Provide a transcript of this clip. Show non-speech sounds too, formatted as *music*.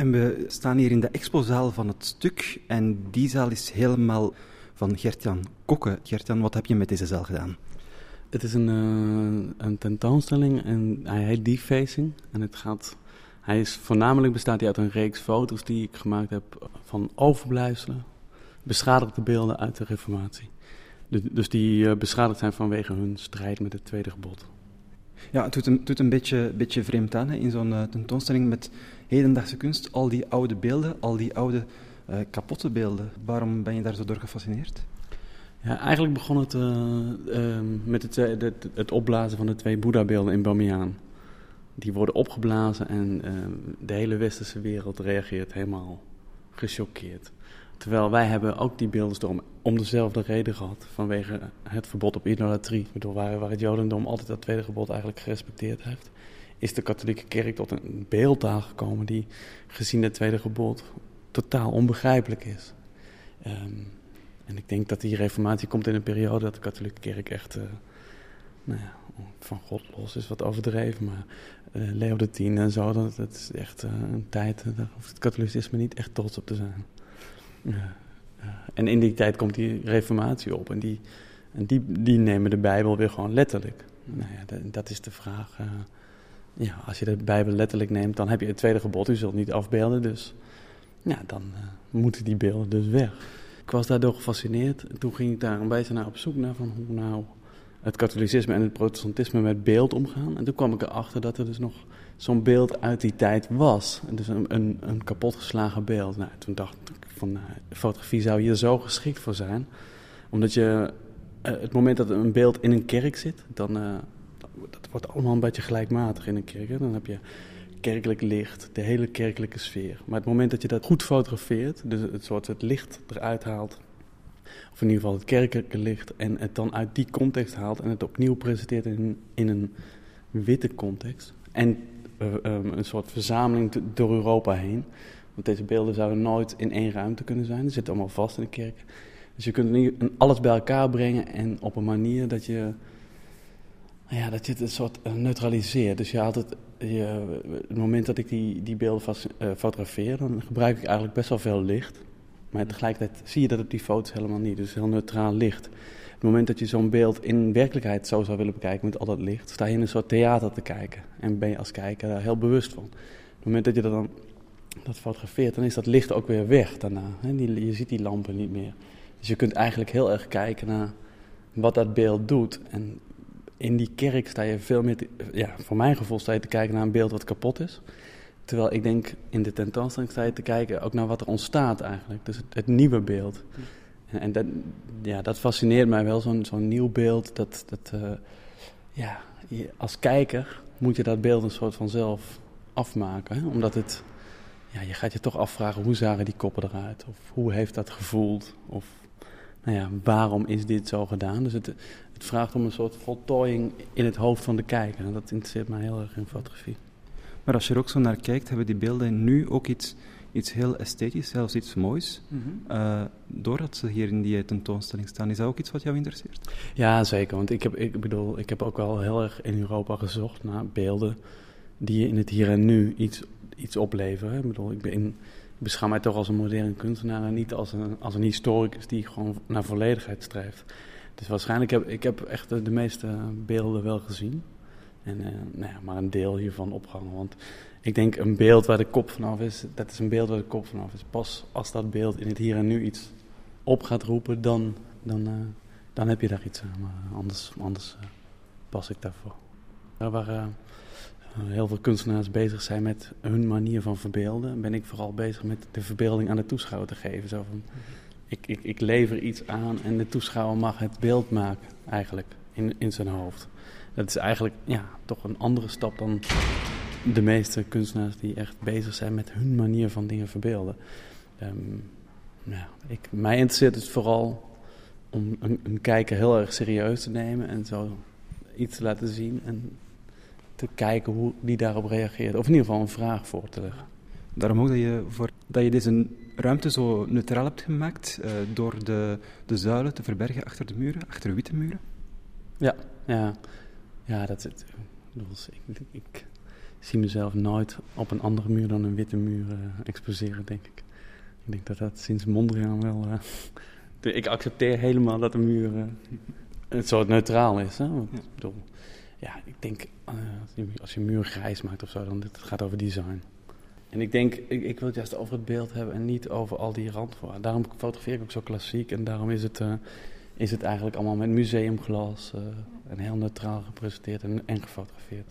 En we staan hier in de expozaal van het stuk. En die zaal is helemaal van Gertjan Kokke. Gertjan, wat heb je met deze zaal gedaan? Het is een, uh, een tentoonstelling en hij heet Defacing. En het gaat, hij is, voornamelijk bestaat hij uit een reeks foto's die ik gemaakt heb van overblijfselen, beschadigde beelden uit de Reformatie. Dus die uh, beschadigd zijn vanwege hun strijd met het tweede gebod. Ja, het doet een, doet een beetje, beetje vreemd aan hè, in zo'n uh, tentoonstelling met hedendaagse kunst. Al die oude beelden, al die oude uh, kapotte beelden. Waarom ben je daar zo door gefascineerd? Ja, eigenlijk begon het uh, met het, het, het, opblazen van de twee Boeddha-beelden in Bamiyan. Die worden opgeblazen en ehm, de hele westerse wereld reageert helemaal gechoqueerd. Terwijl wij hebben ook die beelden om, dezelfde reden gehad. Vanwege het verbod op idolatrie. Bedoel, waar, waar het Jodendom altijd dat tweede gebod eigenlijk gerespecteerd heeft. Is de katholieke kerk tot een beeld aangekomen die gezien het tweede gebod totaal onbegrijpelijk is. Um, en ik denk dat die reformatie komt in een periode dat de katholieke kerk echt uh, nou ja, van God los is, wat overdreven. Maar uh, Leo X en zo, dat, is echt uh, een tijd, daar hoeft het katholicisme niet echt trots op te zijn. En in die tijd komt die reformatie op en die, en die, die nemen de Bijbel weer gewoon letterlijk. Nou ja, dat, is de vraag. ja, als je de Bijbel letterlijk neemt, dan heb je het tweede gebod, u zult niet afbeelden. Dus ja, dan moeten die beelden dus weg ik was daardoor gefascineerd. En toen ging ik daar een beetje naar op zoek naar van hoe nou het katholicisme en het protestantisme met beeld omgaan. En toen kwam ik erachter dat er dus nog zo'n beeld uit die tijd was. Dus een, een, een kapotgeslagen beeld. Nou, toen dacht ik van nou, fotografie zou hier zo geschikt voor zijn. Omdat je, uh, het moment dat een beeld in een kerk zit, dan uh, dat wordt allemaal een beetje gelijkmatig in een kerk. Hè? Dan heb je kerkelijk licht, de hele kerkelijke sfeer. Maar het moment dat je dat goed fotografeert, dus het soort het licht eruit haalt, of in ieder geval het kerkelijke licht, en het dan uit die context haalt en het opnieuw presenteert in, in een witte context. En een soort verzameling door Europa heen. Want deze beelden zouden nooit in één ruimte kunnen zijn. Ze zitten allemaal vast in de kerk. Dus je kunt nu alles bij elkaar brengen en op een manier dat je, ja, dat je het een soort neutraliseert. Dus je haalt het je, het moment dat ik die, die beelden vast, uh, fotografeer, dan gebruik ik eigenlijk best wel veel licht. Maar tegelijkertijd zie je dat op die foto's helemaal niet. Dus heel neutraal licht. Het moment dat je zo'n beeld in werkelijkheid zo zou willen bekijken met al dat licht, sta je in een soort theater te kijken. En ben je als kijker daar heel bewust van. Het moment dat je dat dan dat fotografeert, dan is dat licht ook weer weg daarna. je ziet die lampen niet meer. Dus je kunt eigenlijk heel erg kijken naar wat dat beeld doet. En in die kerk sta je veel meer, ja, voor mijn gevoel sta je te kijken naar een beeld wat kapot is. Terwijl ik denk, in de tentoonstelling sta je te kijken ook naar wat er ontstaat eigenlijk. Dus het, nieuwe beeld. En, dat, ja, dat fascineert mij wel, zo'n zo'n nieuw beeld. Dat, dat, uh, ja, als kijker moet je dat beeld een soort van zelf afmaken. Hè? Omdat het, ja, je gaat je toch afvragen, hoe zagen die koppen eruit? Of hoe heeft dat gevoeld? Of nou ja, waarom is dit zo gedaan? Dus het, het vraagt om een soort voltooiing in het hoofd van de kijker. En dat interesseert mij heel erg in fotografie. Maar als je er ook zo naar kijkt, hebben die beelden nu ook iets, iets heel esthetisch, zelfs iets moois. Mm -hmm. doordat ze hier in die tentoonstelling staan, is dat ook iets wat jou interesseert? Ja, zeker. Want ik heb, ik bedoel, ik heb ook wel heel erg in Europa gezocht naar beelden die in het hier en nu iets, iets opleveren. Ik bedoel, ik ben beschouw mij toch als een moderne kunstenaar en niet als een, als een historicus die gewoon naar volledigheid streeft. Dus waarschijnlijk heb ik heb echt de, meeste beelden wel gezien. En uh, nou ja, maar een deel hiervan opgehangen. Want ik denk een beeld waar de kop vanaf is, dat is een beeld waar de kop vanaf is. Pas als dat beeld in het hier en nu iets op gaat roepen, dan, dan, uh, dan heb je daar iets aan. Maar anders, anders uh, pas ik daarvoor. Heel veel kunstenaars bezig zijn met hun manier van verbeelden, ben ik vooral bezig met de verbeelding aan de toeschouwer te geven. Zo van, ik, ik, ik lever iets aan en de toeschouwer mag het beeld maken, eigenlijk, in, in zijn hoofd. Dat is eigenlijk ja, toch een andere stap dan de meeste kunstenaars die echt bezig zijn met hun manier van dingen verbeelden. Um, ja, ik, mij interesseert het vooral om een, een, kijker heel erg serieus te nemen en zo iets te laten zien en te kijken hoe die daarop reageert. Of in ieder geval een vraag voor te leggen. Daarom ook dat je, voor, dat je deze ruimte zo neutraal hebt gemaakt uh, door de, de zuilen te verbergen achter de muren, achter witte muren? Ja, ja. ja dat is het. Ik, ik, zie mezelf nooit op een andere muur dan een witte muur uh, exposeren, denk ik. Ik denk dat dat sinds Mondriaan wel... *laughs* Uh, ik accepteer helemaal dat een muur een soort neutraal is. Hè? Want, ik bedoel, ja, ik denk als je, als, je, muur grijs maakt of zo, dan het gaat over design. En ik denk, ik, ik, wil het juist over het beeld hebben en niet over al die randvoorwaarden. Daarom fotografeer ik ook zo klassiek en daarom is het, is het eigenlijk allemaal met museumglas en heel neutraal gepresenteerd en, en gefotografeerd.